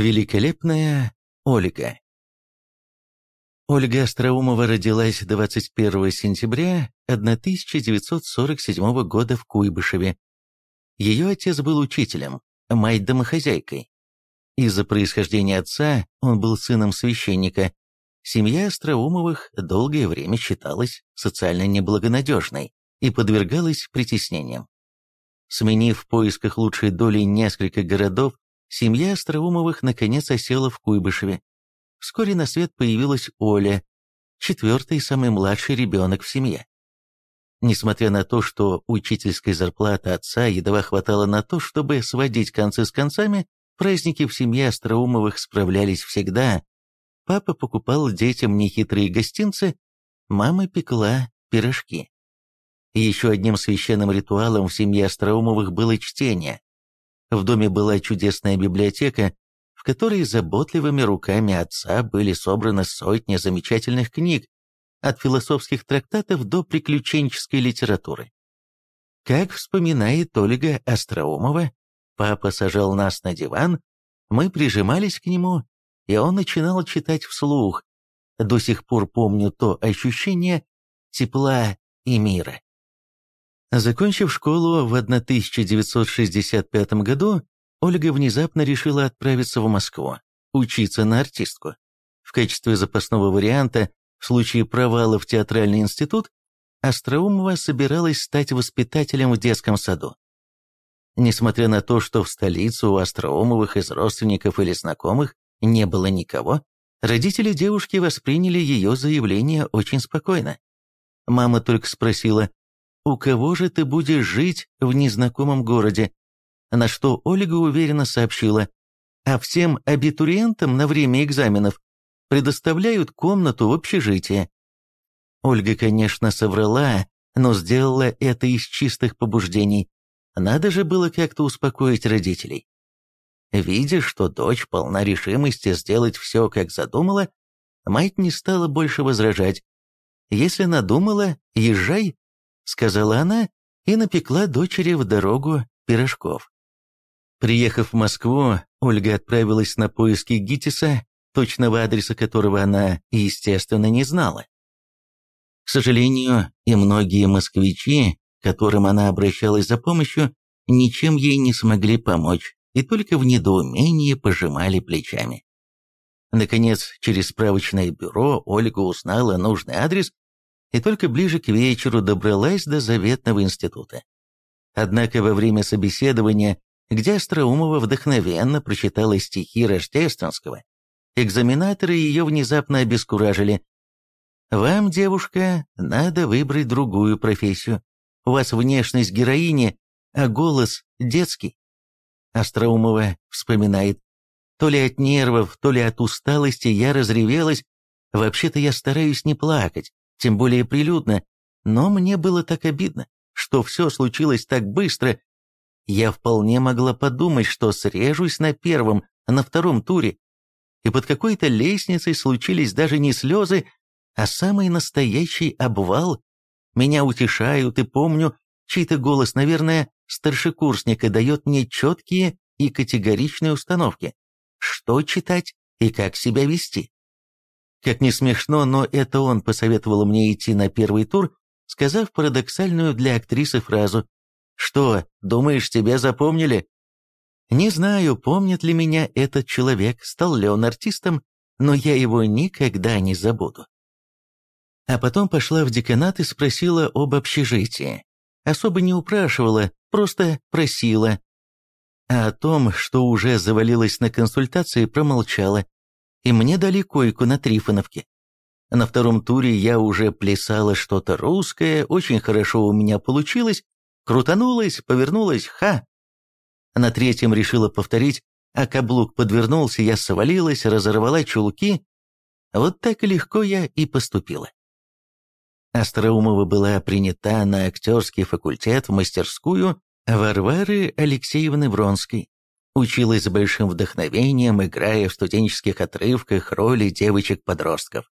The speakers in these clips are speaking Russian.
Великолепная Ольга Ольга Остроумова родилась 21 сентября 1947 года в Куйбышеве. Ее отец был учителем, мать домохозяйкой. Из-за происхождения отца он был сыном священника. Семья Остроумовых долгое время считалась социально неблагонадежной и подвергалась притеснениям. Сменив в поисках лучшей доли несколько городов, семья Остроумовых наконец осела в Куйбышеве. Вскоре на свет появилась Оля, четвертый самый младший ребенок в семье. Несмотря на то, что учительской зарплаты отца едва хватало на то, чтобы сводить концы с концами, праздники в семье Остроумовых справлялись всегда. Папа покупал детям нехитрые гостинцы, мама пекла пирожки. Еще одним священным ритуалом в семье Остроумовых было чтение. В доме была чудесная библиотека, в которой заботливыми руками отца были собраны сотни замечательных книг, от философских трактатов до приключенческой литературы. Как вспоминает Ольга Остроумова, папа сажал нас на диван, мы прижимались к нему, и он начинал читать вслух. До сих пор помню то ощущение тепла и мира. Закончив школу в 1965 году, Ольга внезапно решила отправиться в Москву, учиться на артистку. В качестве запасного варианта, в случае провала в театральный институт, Остроумова собиралась стать воспитателем в детском саду. Несмотря на то, что в столицу у Остроумовых из родственников или знакомых не было никого, родители девушки восприняли ее заявление очень спокойно. Мама только спросила, «У кого же ты будешь жить в незнакомом городе?» на что Ольга уверенно сообщила, а всем абитуриентам на время экзаменов предоставляют комнату в общежитии. Ольга, конечно, соврала, но сделала это из чистых побуждений. Надо же было как-то успокоить родителей. Видя, что дочь полна решимости сделать все, как задумала, мать не стала больше возражать. «Если надумала, езжай», — сказала она и напекла дочери в дорогу пирожков. Приехав в Москву, Ольга отправилась на поиски ГИТИСа, точного адреса которого она, естественно, не знала. К сожалению, и многие москвичи, к которым она обращалась за помощью, ничем ей не смогли помочь и только в недоумении пожимали плечами. Наконец, через справочное бюро Ольга узнала нужный адрес и только ближе к вечеру добралась до заветного института. Однако во время собеседования где Остроумова вдохновенно прочитала стихи Рождественского. Экзаменаторы ее внезапно обескуражили. «Вам, девушка, надо выбрать другую профессию. У вас внешность героини, а голос детский». Остроумова вспоминает. То ли от нервов, то ли от усталости я разревелась. Вообще-то я стараюсь не плакать, тем более прилюдно, но мне было так обидно, что все случилось так быстро, я вполне могла подумать, что срежусь на первом, на втором туре. И под какой-то лестницей случились даже не слезы, а самый настоящий обвал. Меня утешают, и помню, чей-то голос, наверное, старшекурсника дает мне четкие и категоричные установки. Что читать и как себя вести. Как не смешно, но это он посоветовал мне идти на первый тур, сказав парадоксальную для актрисы фразу что, думаешь, тебя запомнили? Не знаю, помнит ли меня этот человек, стал ли он артистом, но я его никогда не забуду. А потом пошла в деканат и спросила об общежитии. Особо не упрашивала, просто просила. А о том, что уже завалилась на консультации, промолчала. И мне дали койку на Трифоновке. На втором туре я уже плясала что-то русское, очень хорошо у меня получилось, Крутанулась, повернулась, ха! На третьем решила повторить, а каблук подвернулся, я свалилась, разорвала чулки. Вот так легко я и поступила. Остроумова была принята на актерский факультет в мастерскую Варвары Алексеевны Вронской. Училась с большим вдохновением, играя в студенческих отрывках роли девочек-подростков.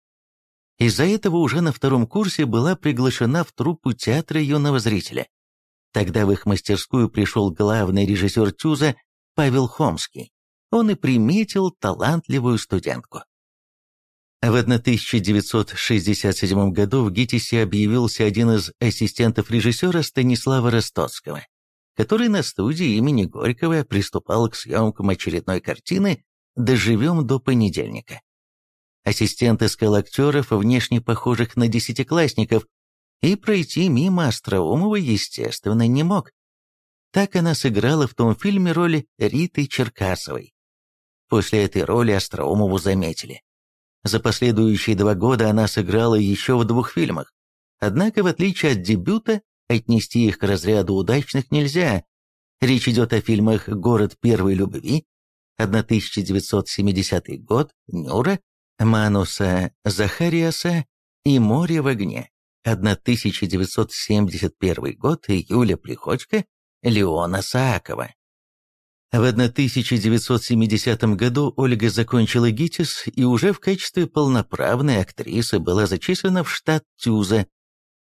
Из-за этого уже на втором курсе была приглашена в труппу театра юного зрителя. Тогда в их мастерскую пришел главный режиссер Тюза Павел Хомский. он и приметил талантливую студентку. В 1967 году в ГИТИСе объявился один из ассистентов режиссера Станислава Ростоцкого, который на студии имени Горького приступал к съемкам очередной картины «Доживем до понедельника». Ассистент искал актеров, внешне похожих на десятиклассников, и пройти мимо Остроумова, естественно, не мог. Так она сыграла в том фильме роль Риты Черкасовой. После этой роли Остроумову заметили. За последующие два года она сыграла еще в двух фильмах. Однако, в отличие от дебюта, отнести их к разряду удачных нельзя. Речь идет о фильмах «Город первой любви», 1970 год, «Нюра», Мануса Захариаса и «Море в огне», 1971 год, Юля Приходько, Леона Саакова. В 1970 году Ольга закончила ГИТИС и уже в качестве полноправной актрисы была зачислена в штат ТЮЗа.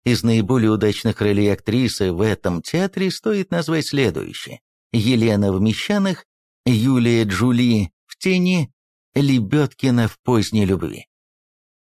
Из наиболее удачных ролей актрисы в этом театре стоит назвать следующие. Елена в «Мещанах», Юлия Джули в «Тени», Лебедкина в «Поздней любви».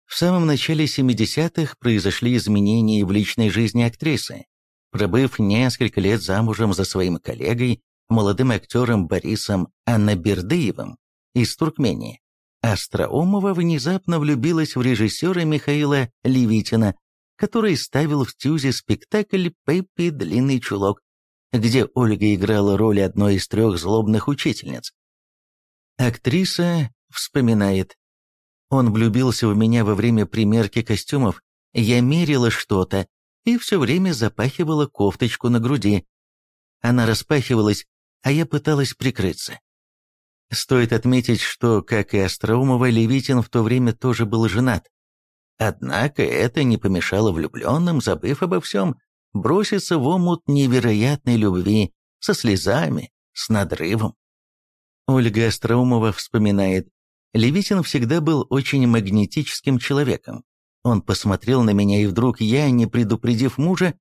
В самом начале 70-х произошли изменения в личной жизни актрисы. Пробыв несколько лет замужем за своим коллегой, молодым актером Борисом Аннабердыевым из Туркмении. Остроумова внезапно влюбилась в режиссера Михаила Левитина, который ставил в Тюзе спектакль «Пеппи. Длинный чулок», где Ольга играла роль одной из трех злобных учительниц. Актриса вспоминает. «Он влюбился в меня во время примерки костюмов. Я мерила что-то и все время запахивала кофточку на груди. Она распахивалась, а я пыталась прикрыться. Стоит отметить, что, как и Остроумова, Левитин в то время тоже был женат. Однако это не помешало влюбленным, забыв обо всем, броситься в омут невероятной любви, со слезами, с надрывом. Ольга Остроумова вспоминает, Левитин всегда был очень магнетическим человеком. Он посмотрел на меня, и вдруг я, не предупредив мужа,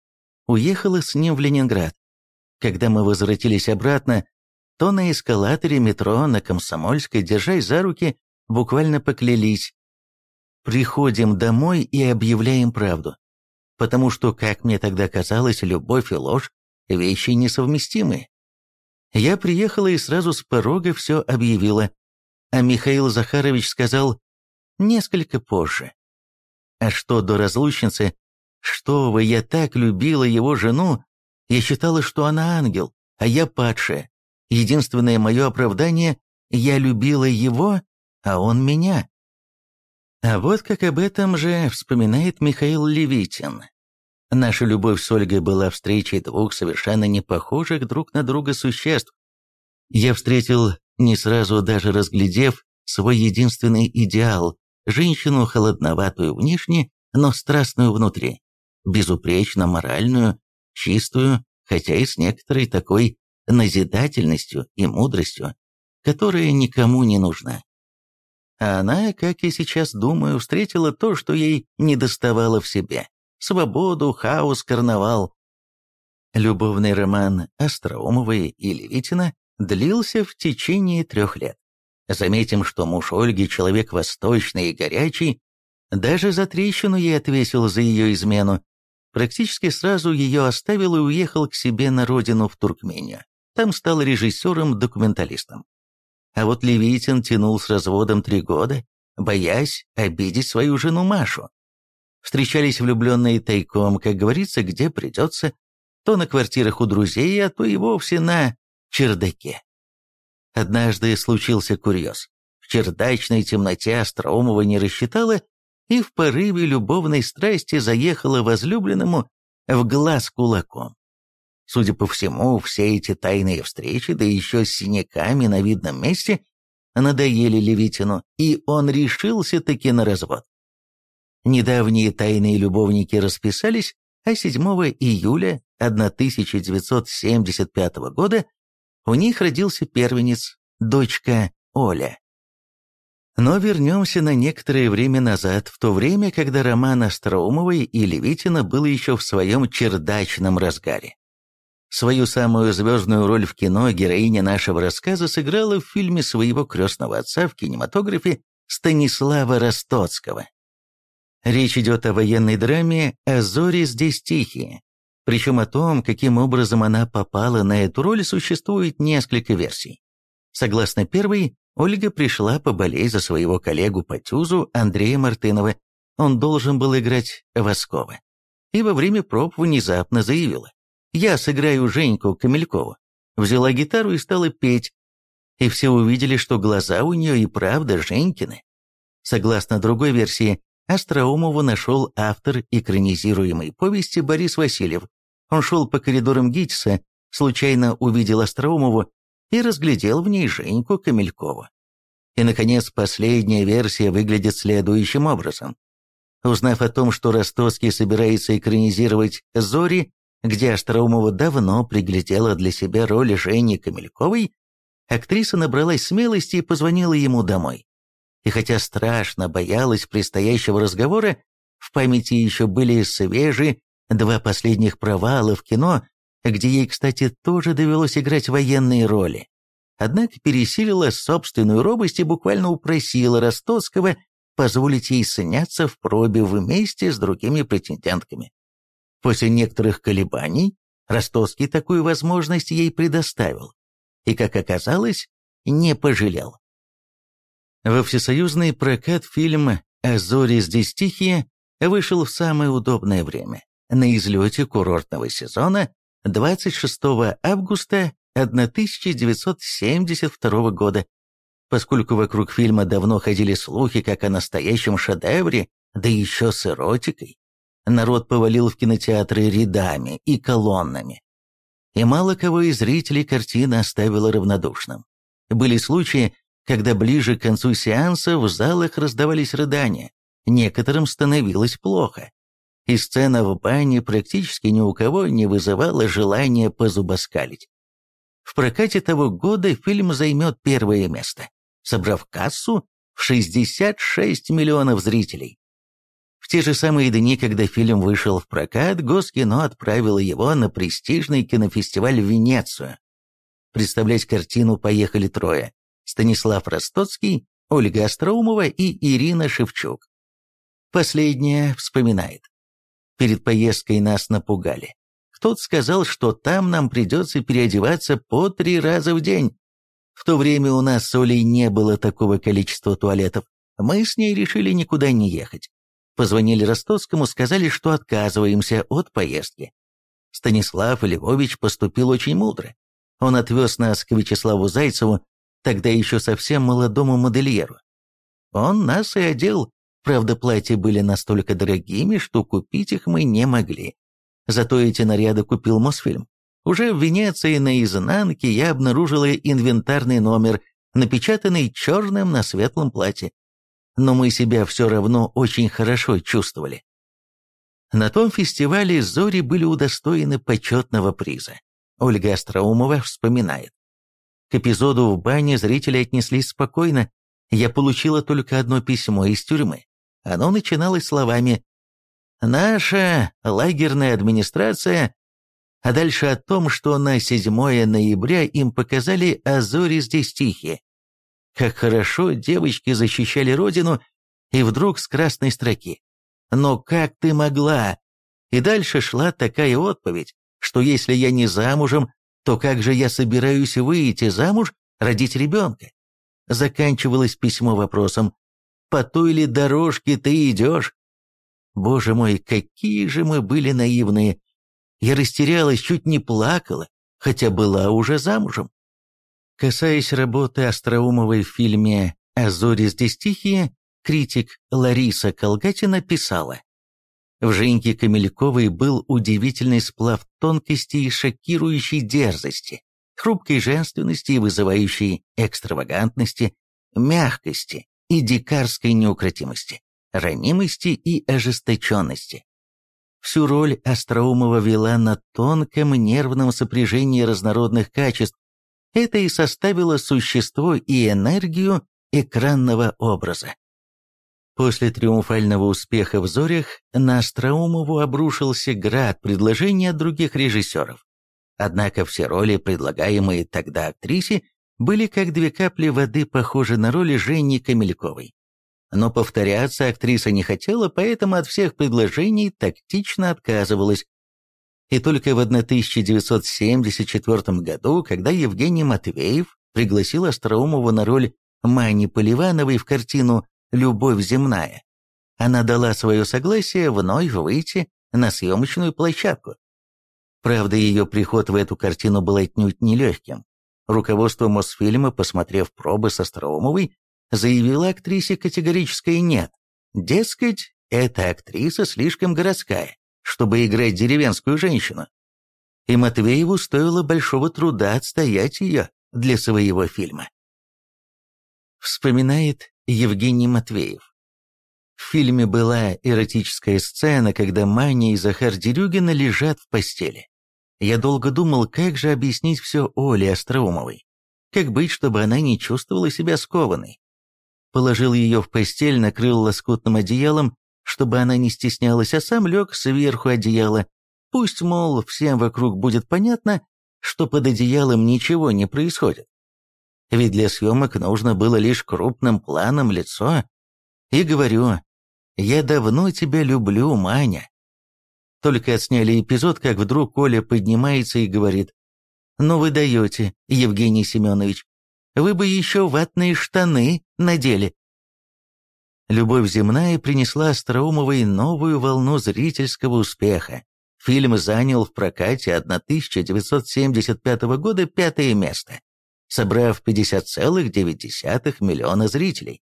уехала с ним в Ленинград. Когда мы возвратились обратно, то на эскалаторе метро на Комсомольской, держась за руки, буквально поклялись. Приходим домой и объявляем правду. Потому что, как мне тогда казалось, любовь и ложь – вещи несовместимые. Я приехала и сразу с порога все объявила, а Михаил Захарович сказал несколько позже. А что до разлучницы, что вы, я так любила его жену, я считала, что она ангел, а я падшая. Единственное мое оправдание – я любила его, а он меня. А вот как об этом же вспоминает Михаил Левитин. Наша любовь с Ольгой была встречей двух совершенно не похожих друг на друга существ. Я встретил, не сразу даже разглядев, свой единственный идеал – женщину холодноватую внешне, но страстную внутри, безупречно моральную, чистую, хотя и с некоторой такой назидательностью и мудростью, которая никому не нужна. А она, как и сейчас думаю, встретила то, что ей недоставало в себе – свободу, хаос, карнавал. Любовный роман Остроумовой и Левитина длился в течение трех лет. Заметим, что муж Ольги – человек восточный и горячий, даже за трещину ей отвесил за ее измену, Практически сразу ее оставил и уехал к себе на родину в Туркмению. Там стал режиссером-документалистом. А вот Левитин тянул с разводом три года, боясь обидеть свою жену Машу. Встречались влюбленные тайком, как говорится, где придется, то на квартирах у друзей, а то и вовсе на чердаке. Однажды случился курьез. В чердачной темноте Остроумова не рассчитала и в порыве любовной страсти заехала возлюбленному в глаз кулаком. Судя по всему, все эти тайные встречи, да еще с синяками на видном месте, надоели Левитину, и он решился таки на развод. Недавние тайные любовники расписались, а 7 июля 1975 года у них родился первенец, дочка Оля. Но вернемся на некоторое время назад, в то время, когда роман Остроумовой и Левитина был еще в своем чердачном разгаре. Свою самую звездную роль в кино героиня нашего рассказа сыграла в фильме своего крестного отца в кинематографе Станислава Ростоцкого. Речь идет о военной драме «А зори здесь тихие». Причем о том, каким образом она попала на эту роль, существует несколько версий. Согласно первой, Ольга пришла поболеть за своего коллегу по тюзу Андрея Мартынова. Он должен был играть Воскова. И во время проб внезапно заявила. «Я сыграю Женьку Камелькову». Взяла гитару и стала петь. И все увидели, что глаза у нее и правда Женькины. Согласно другой версии, Остроумову нашел автор экранизируемой повести Борис Васильев. Он шел по коридорам ГИТИСа, случайно увидел Остроумову и разглядел в ней Женьку Камелькову. И, наконец, последняя версия выглядит следующим образом. Узнав о том, что Ростоцкий собирается экранизировать «Зори», где Остроумова давно приглядела для себя роль Жени Камельковой, актриса набралась смелости и позвонила ему домой. И хотя страшно боялась предстоящего разговора, в памяти еще были свежи два последних провала в кино, где ей, кстати, тоже довелось играть военные роли. Однако пересилила собственную робость и буквально упросила Ростоцкого позволить ей сняться в пробе вместе с другими претендентками. После некоторых колебаний Ростоцкий такую возможность ей предоставил, и, как оказалось, не пожалел. Во всесоюзный прокат фильм «А зори здесь тихие» вышел в самое удобное время, на излете курортного сезона 26 августа 1972 года, поскольку вокруг фильма давно ходили слухи как о настоящем шедевре, да еще с эротикой. Народ повалил в кинотеатры рядами и колоннами. И мало кого из зрителей картина оставила равнодушным. Были случаи, когда ближе к концу сеанса в залах раздавались рыдания, некоторым становилось плохо и сцена в бане практически ни у кого не вызывала желания позубоскалить. В прокате того года фильм займет первое место, собрав кассу в 66 миллионов зрителей. В те же самые дни, когда фильм вышел в прокат, Госкино отправило его на престижный кинофестиваль в Венецию. Представлять картину поехали трое – Станислав Ростоцкий, Ольга Остроумова и Ирина Шевчук. Последняя вспоминает. Перед поездкой нас напугали. Кто-то сказал, что там нам придется переодеваться по три раза в день. В то время у нас с Олей не было такого количества туалетов. Мы с ней решили никуда не ехать. Позвонили Ростовскому, сказали, что отказываемся от поездки. Станислав Львович поступил очень мудро. Он отвез нас к Вячеславу Зайцеву, тогда еще совсем молодому модельеру. Он нас и одел, Правда, платья были настолько дорогими, что купить их мы не могли. Зато эти наряды купил Мосфильм. Уже в Венеции на изнанке я обнаружила инвентарный номер, напечатанный черным на светлом платье. Но мы себя все равно очень хорошо чувствовали. На том фестивале «Зори» были удостоены почетного приза. Ольга Остроумова вспоминает. К эпизоду в бане зрители отнеслись спокойно. Я получила только одно письмо из тюрьмы. Оно начиналось словами «Наша лагерная администрация», а дальше о том, что на 7 ноября им показали «Азори здесь тихие». Как хорошо девочки защищали родину, и вдруг с красной строки. «Но как ты могла?» И дальше шла такая отповедь, что если я не замужем, то как же я собираюсь выйти замуж, родить ребенка? Заканчивалось письмо вопросом по той ли дорожке ты идешь? Боже мой, какие же мы были наивные! Я растерялась, чуть не плакала, хотя была уже замужем. Касаясь работы Остроумовой в фильме «А зори здесь тихие», критик Лариса Колгатина писала, в Женьке Камельковой был удивительный сплав тонкости и шокирующей дерзости, хрупкой женственности и вызывающей экстравагантности, мягкости, и дикарской неукротимости, ранимости и ожесточенности. Всю роль Остроумова вела на тонком нервном сопряжении разнородных качеств. Это и составило существо и энергию экранного образа. После триумфального успеха в «Зорях» на Остроумову обрушился град предложений от других режиссеров. Однако все роли, предлагаемые тогда актрисе, были как две капли воды похожи на роли Жени Камельковой. Но повторяться актриса не хотела, поэтому от всех предложений тактично отказывалась. И только в 1974 году, когда Евгений Матвеев пригласил Остроумова на роль Мани Поливановой в картину «Любовь земная», она дала свое согласие вновь выйти на съемочную площадку. Правда, ее приход в эту картину был отнюдь нелегким. Руководство Мосфильма, посмотрев пробы с Остроумовой, заявила актрисе категорическое «нет». Дескать, эта актриса слишком городская, чтобы играть деревенскую женщину. И Матвееву стоило большого труда отстоять ее для своего фильма. Вспоминает Евгений Матвеев. В фильме была эротическая сцена, когда Маня и Захар Дерюгина лежат в постели. Я долго думал, как же объяснить все Оле Остроумовой. Как быть, чтобы она не чувствовала себя скованной положил ее в постель, накрыл лоскутным одеялом, чтобы она не стеснялась, а сам лег сверху одеяла. Пусть, мол, всем вокруг будет понятно, что под одеялом ничего не происходит. Ведь для съемок нужно было лишь крупным планом лицо. И говорю, «Я давно тебя люблю, Маня». Только отсняли эпизод, как вдруг Коля поднимается и говорит, «Ну вы даете, Евгений Семенович, вы бы еще ватные штаны надели. Любовь земная принесла Остроумовой новую волну зрительского успеха. Фильм занял в прокате 1975 года пятое место, собрав 50,9 миллиона зрителей.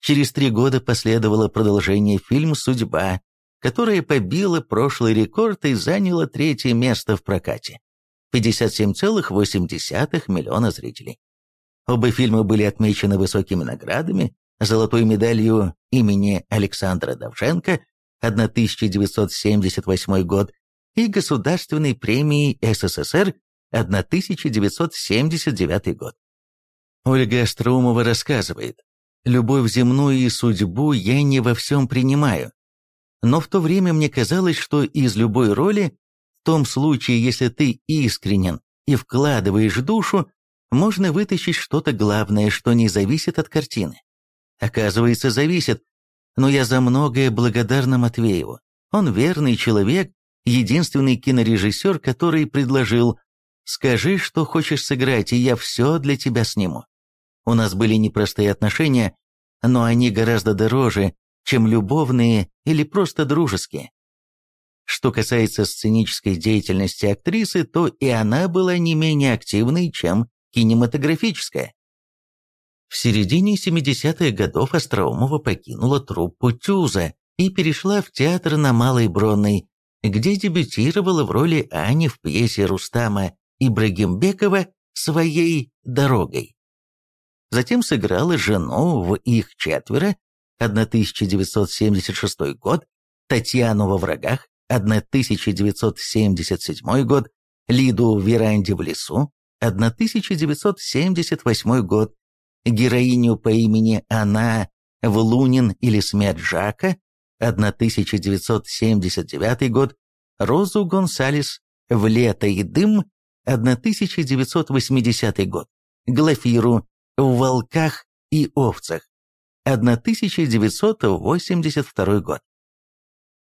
Через три года последовало продолжение фильма «Судьба», которое побило прошлый рекорд и заняло третье место в прокате. 57,8 миллиона зрителей. Оба фильма были отмечены высокими наградами, золотой медалью имени Александра Давженко 1978 год и Государственной премией СССР 1979 год. Ольга Остроумова рассказывает, «Любовь земную и судьбу я не во всем принимаю, но в то время мне казалось, что из любой роли, в том случае, если ты искренен и вкладываешь душу, можно вытащить что-то главное, что не зависит от картины. Оказывается, зависит, но я за многое благодарна Матвееву. Он верный человек, единственный кинорежиссер, который предложил «Скажи, что хочешь сыграть, и я все для тебя сниму». У нас были непростые отношения, но они гораздо дороже, чем любовные или просто дружеские. Что касается сценической деятельности актрисы, то и она была не менее активной, чем кинематографическая. В середине 70-х годов Остроумова покинула труппу Тюза и перешла в театр на Малой Бронной, где дебютировала в роли Ани в пьесе Рустама Ибрагимбекова «Своей дорогой». Затем сыграла жену в «Их четверо» 1976 год, Татьяну во врагах 1977 год, Лиду в веранде в лесу 1978 год, героиню по имени Она в Лунин или Смерть Жака, 1979 год, Розу Гонсалес в Лето и дым, 1980 год, Глафиру в Волках и овцах, 1982 год.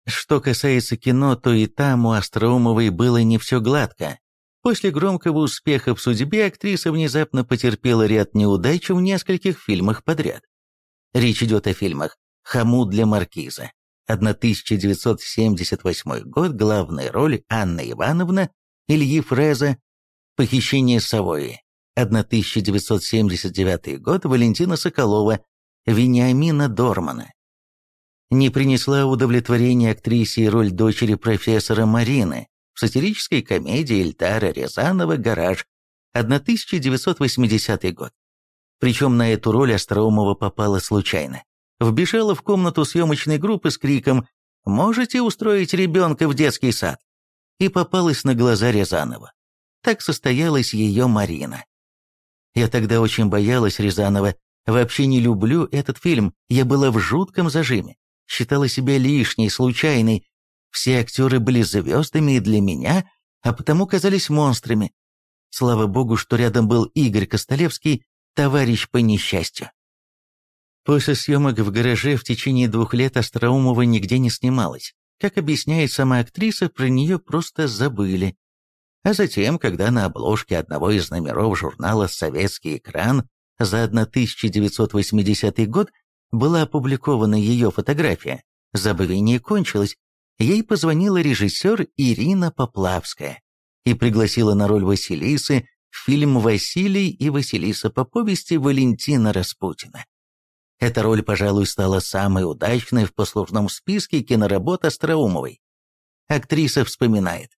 Что касается кино, то и там у Остроумовой было не все гладко. После громкого успеха в судьбе актриса внезапно потерпела ряд неудач в нескольких фильмах подряд. Речь идет о фильмах «Хаму для маркиза», 1978 год, главная роль Анна Ивановна, Ильи Фреза, «Похищение Савойи», 1979 год, Валентина Соколова, Вениамина Дормана. Не принесла удовлетворения актрисе роль дочери профессора Марины, в сатирической комедии Эльтара Рязанова «Гараж», 1980 год. Причем на эту роль Остроумова попала случайно. Вбежала в комнату съемочной группы с криком «Можете устроить ребенка в детский сад?» и попалась на глаза Рязанова. Так состоялась ее Марина. Я тогда очень боялась Рязанова, вообще не люблю этот фильм, я была в жутком зажиме, считала себя лишней, случайной, все актеры были звездами и для меня, а потому казались монстрами. Слава богу, что рядом был Игорь Костолевский, товарищ по несчастью. После съемок в гараже в течение двух лет Остроумова нигде не снималась. Как объясняет сама актриса, про нее просто забыли. А затем, когда на обложке одного из номеров журнала «Советский экран» за 1980 год была опубликована ее фотография, забвение кончилось, ей позвонила режиссер Ирина Поплавская и пригласила на роль Василисы в фильм «Василий и Василиса» по повести Валентина Распутина. Эта роль, пожалуй, стала самой удачной в послужном списке киноработ Остроумовой. Актриса вспоминает.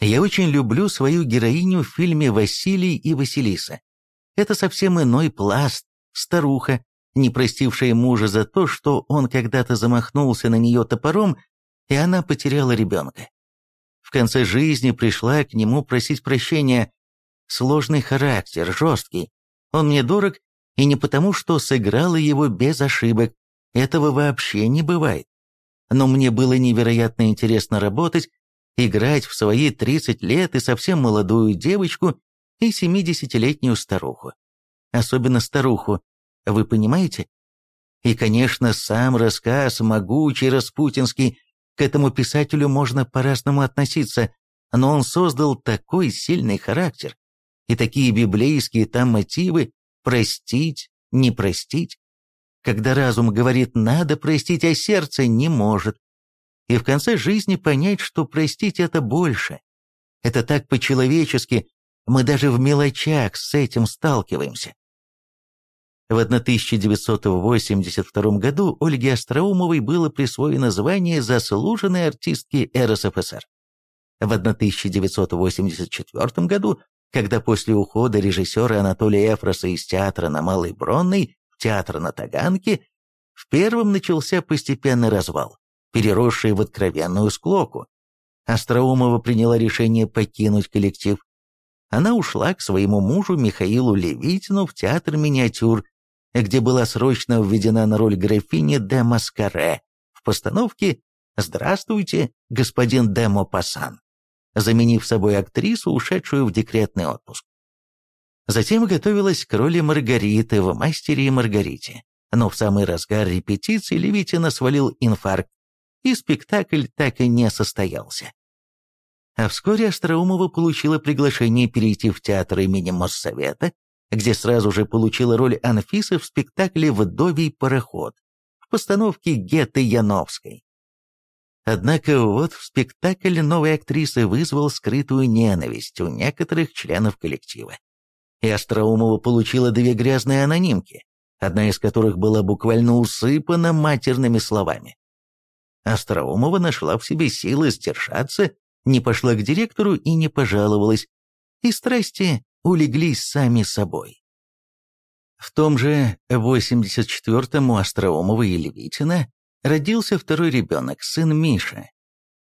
«Я очень люблю свою героиню в фильме «Василий и Василиса». Это совсем иной пласт, старуха, не простившая мужа за то, что он когда-то замахнулся на нее топором, и она потеряла ребенка. В конце жизни пришла к нему просить прощения. Сложный характер, жесткий. Он мне дорог, и не потому, что сыграла его без ошибок. Этого вообще не бывает. Но мне было невероятно интересно работать, играть в свои 30 лет и совсем молодую девочку и 70-летнюю старуху. Особенно старуху, вы понимаете? И, конечно, сам рассказ, могучий, распутинский, к этому писателю можно по-разному относиться, но он создал такой сильный характер и такие библейские там мотивы простить, не простить. Когда разум говорит «надо простить», а сердце не может. И в конце жизни понять, что простить это больше. Это так по-человечески, мы даже в мелочах с этим сталкиваемся. В 1982 году Ольге Остроумовой было присвоено звание заслуженной артистки РСФСР. В 1984 году, когда после ухода режиссера Анатолия Эфроса из театра на Малой Бронной в театр на Таганке, в первом начался постепенный развал, переросший в откровенную склоку. Остроумова приняла решение покинуть коллектив. Она ушла к своему мужу Михаилу Левитину в театр миниатюр где была срочно введена на роль графини де Маскаре в постановке «Здравствуйте, господин де Мопассан», заменив собой актрису, ушедшую в декретный отпуск. Затем готовилась к роли Маргариты в «Мастере и Маргарите», но в самый разгар репетиции Левитина свалил инфаркт, и спектакль так и не состоялся. А вскоре Остроумова получила приглашение перейти в театр имени Моссовета где сразу же получила роль Анфисы в спектакле «Вдовий пароход» в постановке Геты Яновской. Однако вот в спектакль новой актрисы вызвал скрытую ненависть у некоторых членов коллектива. И Остроумова получила две грязные анонимки, одна из которых была буквально усыпана матерными словами. Остроумова нашла в себе силы сдержаться, не пошла к директору и не пожаловалась, и страсти улеглись сами собой. В том же 84-м у Остроумова и Левитина родился второй ребенок, сын Миша.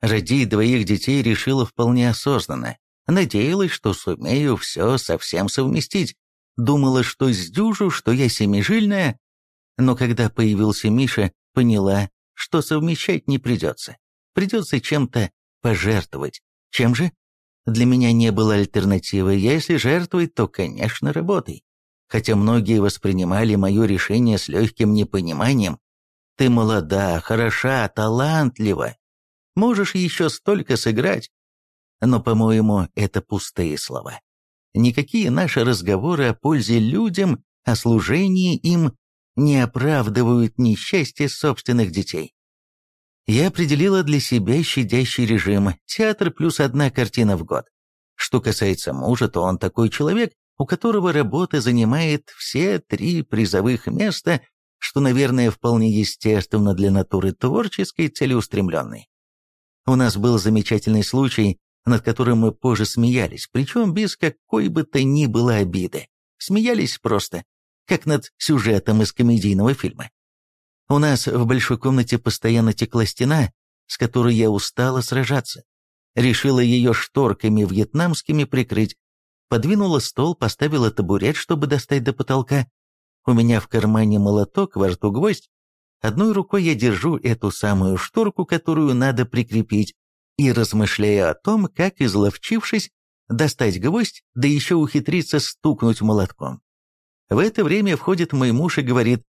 Родить двоих детей решила вполне осознанно. Надеялась, что сумею все совсем совместить. Думала, что сдюжу, что я семижильная. Но когда появился Миша, поняла, что совмещать не придется. Придется чем-то пожертвовать. Чем же? Для меня не было альтернативы. Если жертвовать, то, конечно, работай. Хотя многие воспринимали мое решение с легким непониманием. Ты молода, хороша, талантлива. Можешь еще столько сыграть. Но, по-моему, это пустые слова. Никакие наши разговоры о пользе людям, о служении им не оправдывают несчастье собственных детей. Я определила для себя щадящий режим, театр плюс одна картина в год. Что касается мужа, то он такой человек, у которого работа занимает все три призовых места, что, наверное, вполне естественно для натуры творческой целеустремленной. У нас был замечательный случай, над которым мы позже смеялись, причем без какой бы то ни было обиды. Смеялись просто, как над сюжетом из комедийного фильма. У нас в большой комнате постоянно текла стена, с которой я устала сражаться. Решила ее шторками вьетнамскими прикрыть. Подвинула стол, поставила табурет, чтобы достать до потолка. У меня в кармане молоток, во рту гвоздь. Одной рукой я держу эту самую шторку, которую надо прикрепить, и размышляю о том, как, изловчившись, достать гвоздь, да еще ухитриться стукнуть молотком. В это время входит мой муж и говорит,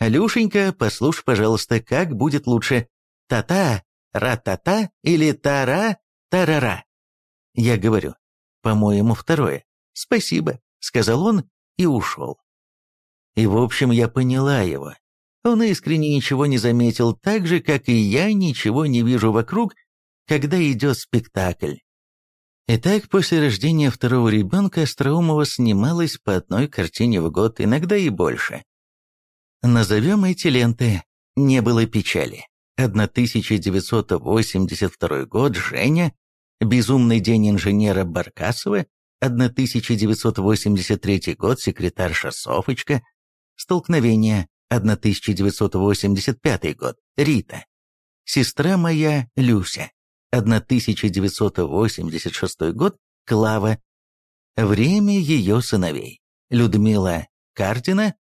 «Люшенька, послушай, пожалуйста, как будет лучше, та-та, ра-та-та или та-ра-тарара?» Я говорю, «По-моему, второе». «Спасибо», — сказал он и ушел. И, в общем, я поняла его. Он искренне ничего не заметил, так же, как и я ничего не вижу вокруг, когда идет спектакль. Итак, после рождения второго ребенка Остроумова снималась по одной картине в год, иногда и больше. Назовем эти ленты «Не было печали». 1982 год «Женя», «Безумный день инженера Баркасова», 1983 год «Секретарша Софочка», «Столкновение», 1985 год «Рита», «Сестра моя Люся», 1986 год Клава, «Время ее сыновей», Людмила Картина,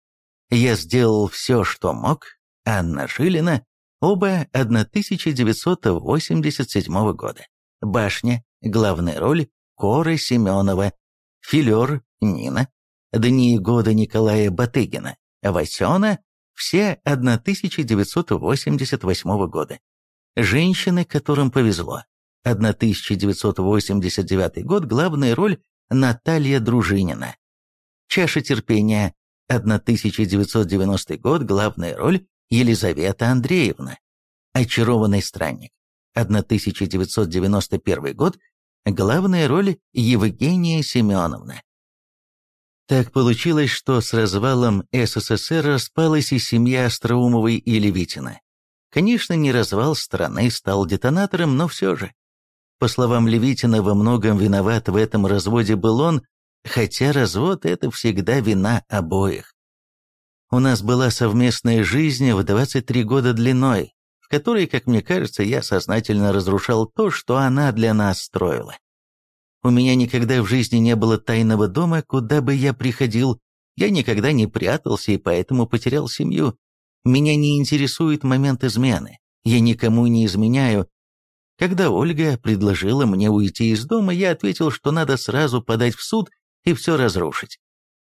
«Я сделал все, что мог», Анна Жилина, оба 1987 года. «Башня», главная роль Кора Семенова, «Филер» Нина, «Дни года» Николая Батыгина, «Васена» все 1988 года. Женщины, которым повезло. 1989 год, главная роль Наталья Дружинина. Чаша терпения. 1990 год, главная роль Елизавета Андреевна. Очарованный странник. 1991 год, главная роль Евгения Семеновна. Так получилось, что с развалом СССР распалась и семья Остроумовой и Левитина. Конечно, не развал страны стал детонатором, но все же. По словам Левитина, во многом виноват в этом разводе был он, хотя развод – это всегда вина обоих. У нас была совместная жизнь в 23 года длиной, в которой, как мне кажется, я сознательно разрушал то, что она для нас строила. У меня никогда в жизни не было тайного дома, куда бы я приходил, я никогда не прятался и поэтому потерял семью. Меня не интересует момент измены. Я никому не изменяю. Когда Ольга предложила мне уйти из дома, я ответил, что надо сразу подать в суд и все разрушить.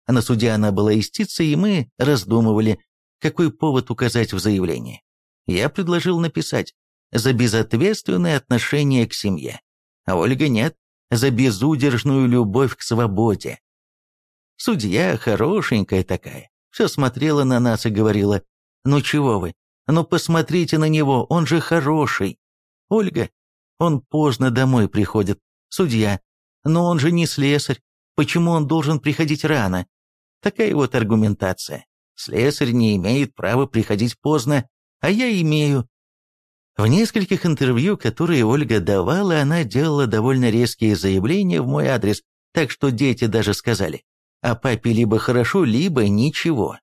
А на суде она была истицей, и мы раздумывали, какой повод указать в заявлении. Я предложил написать «за безответственное отношение к семье», а Ольга нет, за безудержную любовь к свободе. Судья хорошенькая такая, все смотрела на нас и говорила, ну чего вы? Ну посмотрите на него, он же хороший. Ольга, он поздно домой приходит. Судья, но он же не слесарь. Почему он должен приходить рано? Такая вот аргументация. Слесарь не имеет права приходить поздно, а я имею. В нескольких интервью, которые Ольга давала, она делала довольно резкие заявления в мой адрес, так что дети даже сказали, а папе либо хорошо, либо ничего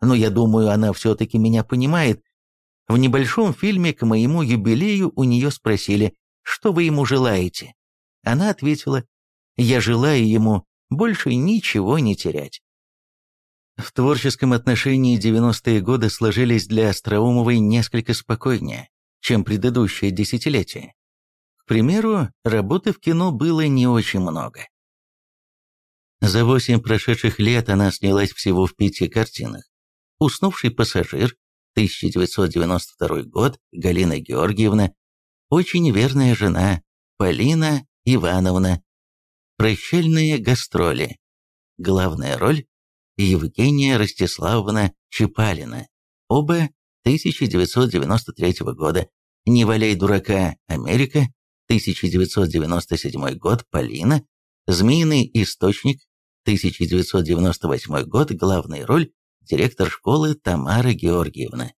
но я думаю, она все-таки меня понимает. В небольшом фильме к моему юбилею у нее спросили, что вы ему желаете. Она ответила, я желаю ему больше ничего не терять. В творческом отношении 90-е годы сложились для Остроумовой несколько спокойнее, чем предыдущее десятилетие. К примеру, работы в кино было не очень много. За восемь прошедших лет она снялась всего в пяти картинах. Уснувший пассажир, 1992 год, Галина Георгиевна, очень верная жена, Полина Ивановна, прощальные гастроли. Главная роль – Евгения Ростиславовна Чепалина, оба 1993 года. «Не валяй дурака, Америка», 1997 год, Полина, «Змеиный источник», 1998 год, главная роль директор школы Тамара Георгиевна.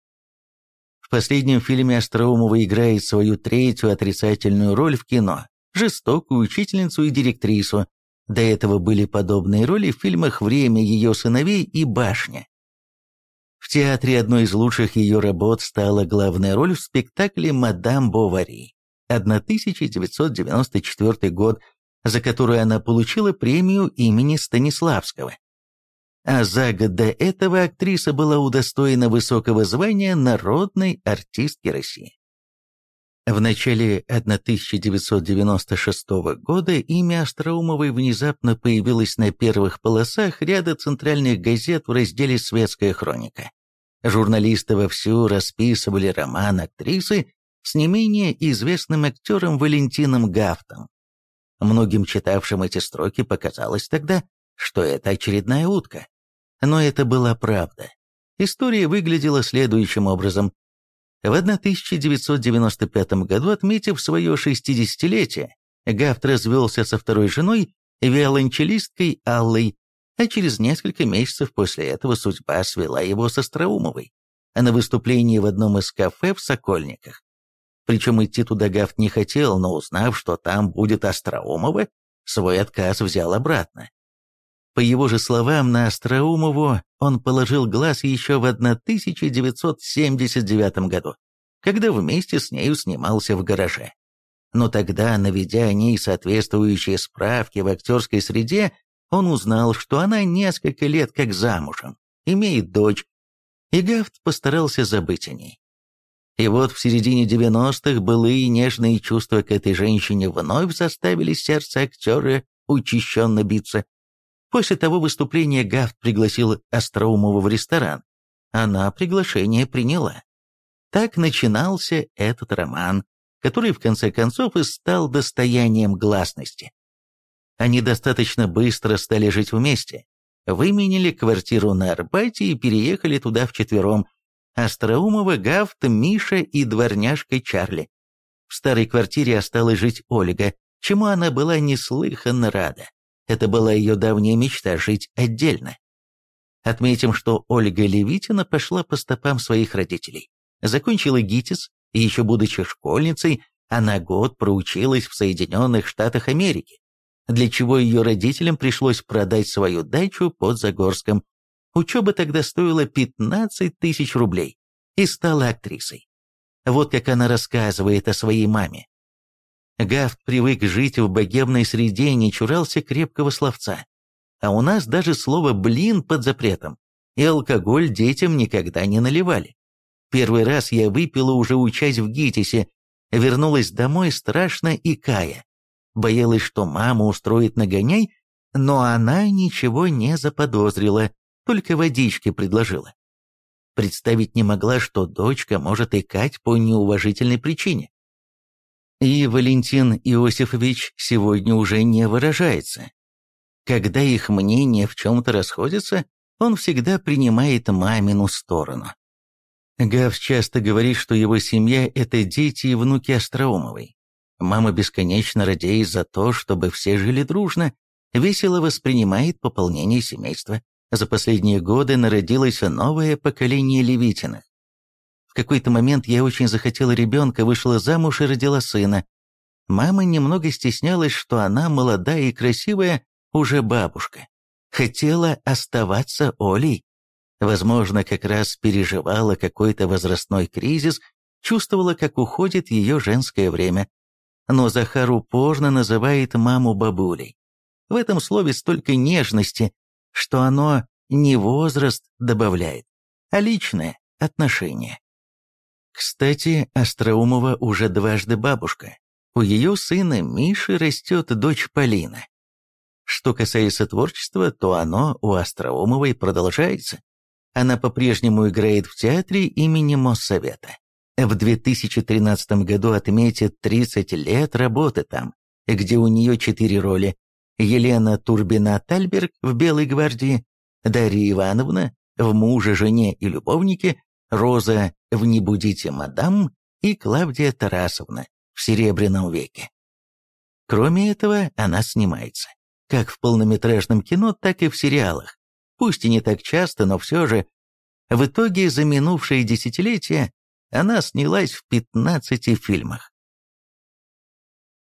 В последнем фильме Остроумова играет свою третью отрицательную роль в кино – жестокую учительницу и директрису. До этого были подобные роли в фильмах «Время ее сыновей» и «Башня». В театре одной из лучших ее работ стала главная роль в спектакле «Мадам Бовари» 1994 год, за которую она получила премию имени Станиславского а за год до этого актриса была удостоена высокого звания народной артистки России. В начале 1996 года имя Остроумовой внезапно появилось на первых полосах ряда центральных газет в разделе «Светская хроника». Журналисты вовсю расписывали роман актрисы с не менее известным актером Валентином Гафтом. Многим читавшим эти строки показалось тогда, что это очередная утка. Но это была правда. История выглядела следующим образом. В 1995 году, отметив свое 60-летие, Гафт развелся со второй женой, виолончелисткой Аллой, а через несколько месяцев после этого судьба свела его с Остроумовой на выступлении в одном из кафе в Сокольниках. Причем идти туда Гафт не хотел, но узнав, что там будет Остроумова, свой отказ взял обратно. По его же словам, на Остроумову он положил глаз еще в 1979 году, когда вместе с нею снимался в гараже. Но тогда, наведя о ней соответствующие справки в актерской среде, он узнал, что она несколько лет как замужем, имеет дочь, и Гафт постарался забыть о ней. И вот в середине 90-х былые нежные чувства к этой женщине вновь заставили сердце актера учащенно биться. После того выступления Гафт пригласил Остроумову в ресторан. Она приглашение приняла. Так начинался этот роман, который в конце концов и стал достоянием гласности. Они достаточно быстро стали жить вместе, выменили квартиру на Арбате и переехали туда вчетвером. Остроумова, Гафт, Миша и дворняжка Чарли. В старой квартире осталась жить Ольга, чему она была неслыханно рада. Это была ее давняя мечта – жить отдельно. Отметим, что Ольга Левитина пошла по стопам своих родителей. Закончила ГИТИС, еще будучи школьницей, она год проучилась в Соединенных Штатах Америки для чего ее родителям пришлось продать свою дачу под Загорском. Учеба тогда стоила 15 тысяч рублей и стала актрисой. Вот как она рассказывает о своей маме. Гафт привык жить в богемной среде и не чурался крепкого словца. А у нас даже слово «блин» под запретом, и алкоголь детям никогда не наливали. Первый раз я выпила уже учась в ГИТИСе, вернулась домой страшно и кая боялась, что мама устроит нагоняй, но она ничего не заподозрила, только водички предложила. Представить не могла, что дочка может икать по неуважительной причине. И Валентин Иосифович сегодня уже не выражается. Когда их мнения в чем-то расходятся, он всегда принимает мамину сторону. Гав часто говорит, что его семья – это дети и внуки Остроумовой. Мама бесконечно радеет за то, чтобы все жили дружно, весело воспринимает пополнение семейства. За последние годы народилось новое поколение Левитиных. В какой-то момент я очень захотела ребенка, вышла замуж и родила сына. Мама немного стеснялась, что она молодая и красивая, уже бабушка. Хотела оставаться Олей. Возможно, как раз переживала какой-то возрастной кризис, чувствовала, как уходит ее женское время но Захар упорно называет маму бабулей. В этом слове столько нежности, что оно не возраст добавляет, а личное отношение. Кстати, Остроумова уже дважды бабушка. У ее сына Миши растет дочь Полина. Что касается творчества, то оно у Остроумовой продолжается. Она по-прежнему играет в театре имени Моссовета в 2013 году отметит 30 лет работы там, где у нее четыре роли. Елена Турбина-Тальберг в «Белой гвардии», Дарья Ивановна в «Муже, жене и любовнике», Роза в «Не будите, мадам» и Клавдия Тарасовна в «Серебряном веке». Кроме этого, она снимается, как в полнометражном кино, так и в сериалах. Пусть и не так часто, но все же. В итоге за минувшие десятилетия она снялась в 15 фильмах.